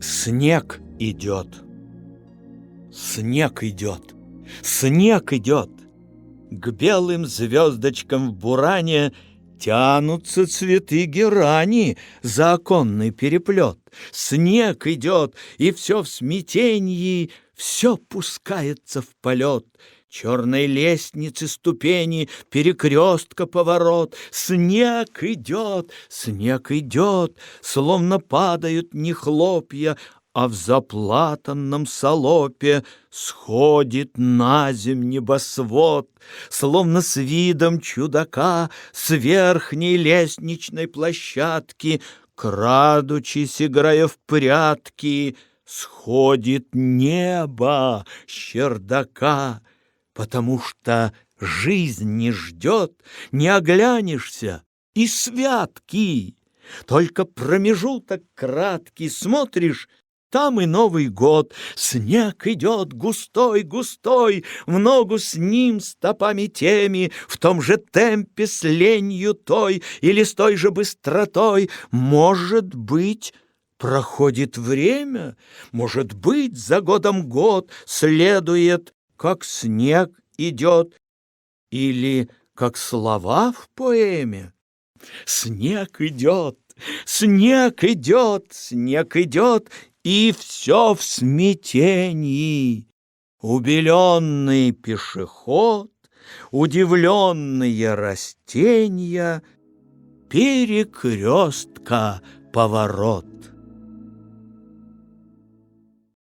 Снег идет, снег идет, снег идет. К белым звездочкам в буране Тянутся цветы герани за оконный переплет. Снег идет, и все в смятении, Все пускается в полет. Черной лестницы ступени, перекрестка поворот. Снег идет, снег идет, Словно падают не хлопья, а в заплатанном салопе Сходит на земь небосвод, Словно с видом чудака С верхней лестничной площадки, Крадучись, играя в прятки, Сходит небо с чердака, Потому что жизнь не ждет, Не оглянешься и святки. Только промежуток краткий смотришь там и Новый год, снег идет густой, густой, В ногу с ним стопами теми, В том же темпе с ленью той Или с той же быстротой. Может быть, проходит время, Может быть, за годом год Следует, как снег идет, Или как слова в поэме. Снег идет, снег идет, снег идет, и все в смятении. Убеленный пешеход, удивленные растения, перекрестка поворот.